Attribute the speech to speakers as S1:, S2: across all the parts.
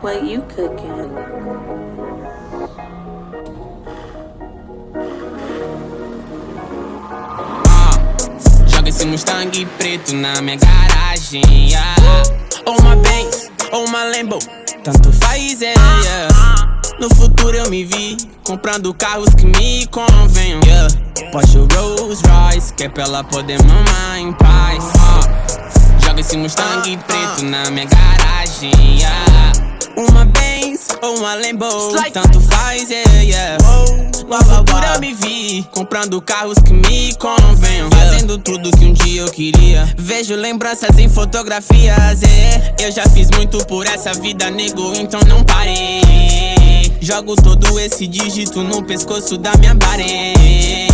S1: what you cooking?
S2: Joga esse Mustang preto na minha garagem. Yeah. Ou uma Benz, ou uma Lambo, tanto faz, é, yeah. No futuro eu me vi comprando carros que me convenham. Yeah. Porsche Rolls Royce, que é pra ela poder mamar em paz. Uh. Joga esse Mustang preto na minha garagem. Yeah. Uma Benz ou uma Lambo, tanto faz, yeah, yeah. No futuro eu me vi comprando carros que me convenham. Fazendo tudo que um dia eu queria. Vejo lembranças em fotografias, yeah. Eu já fiz muito por essa vida, nego, então não parei. Jogo todo esse dígito no pescoço da minha baleia.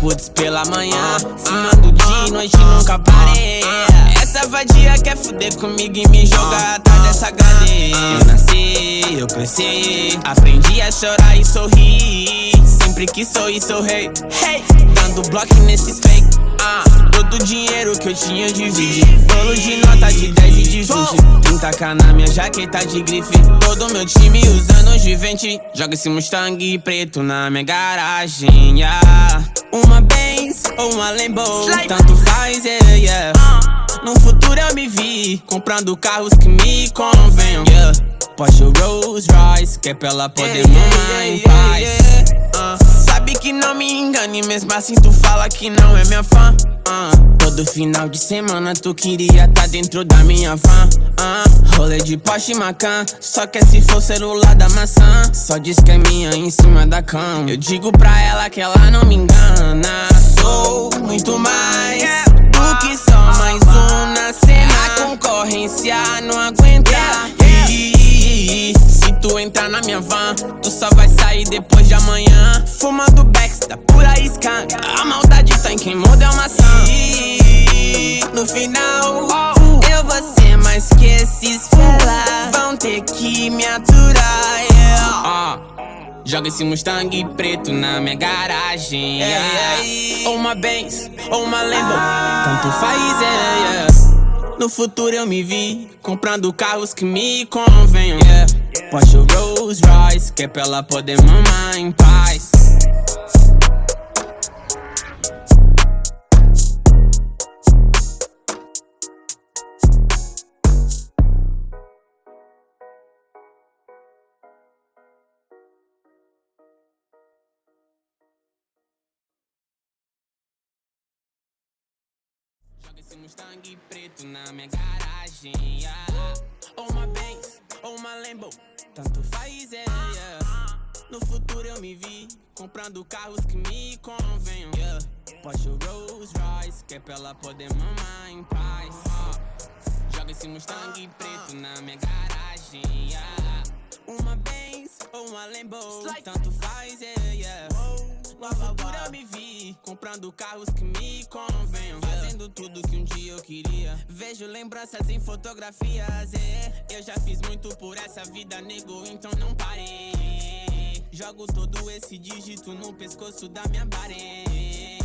S2: Backwoods pela manhã, fumando dia e noite nunca parei. Essa vadia quer fuder comigo e me jogar atrás dessa grade. Eu nasci, eu cresci, aprendi a chorar e sorrir. Sempre que sorri, sou rei. Hey, dando bloco nesses fake. Ah, todo o dinheiro que eu tinha dividi. Bolo de nota de 10 e de 20. 30k na minha jaqueta de grife. Todo meu time usando vivente. Joga esse Mustang preto na minha garagem. Yeah. Uma Benz ou uma Lambo, tanto faz, yeah, yeah. No futuro eu me vi comprando carros que me convenham. Yeah. Porsche Rolls Royce, que é pra ela poder mamar em paz. Uh, sabe que não me engane, mesmo assim tu fala que não é minha fã. Uh, todo final de semana tu queria tá dentro da minha van. Uh, rolê de Porsche Macan, só que se for celular da maçã. Só diz que é minha em cima da cama. Eu digo pra ela que ela não me engana. Sou muito mais minha van, tu só vai sair depois de amanhã. Fumando backs da pura skunk. A maldade tá em quem muda é uma maçã. E no final, eu vou ser mais que esses fela. Vão ter que me aturar. Yeah. Ah. Joga esse Mustang preto na minha garagem. Yeah. Ou uma Benz, ou uma Lambo, tanto faz, yeah, yeah. No futuro eu me vi comprando carros que me convenham. Yeah. Porsche Rolls Royce, que é pra ela poder mamar em paz. Joga esse Mustang preto na minha garagem. Ou uma Benz, ou uma Lambo, tanto faz, é. Yeah. No futuro eu me vi comprando carros que me convenham. Yeah. Porsche Rolls Royce, que é pra ela poder mamar em paz. Joga esse Mustang preto na minha garagem. Yeah. Uma Benz ou uma Lambo, tanto faz, é. Yeah. No futuro eu me vi comprando carros que me convenham. Fazendo tudo que um dia eu queria. Vejo lembranças em fotografias. É. Eu já fiz muito por essa vida, nego, então não parei. Jogo todo esse dígito no pescoço da minha baleia.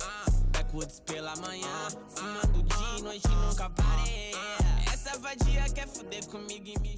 S2: Ah, backwoods pela manhã, fumando dia e noite nunca parei. Essa vadia quer fuder comigo e me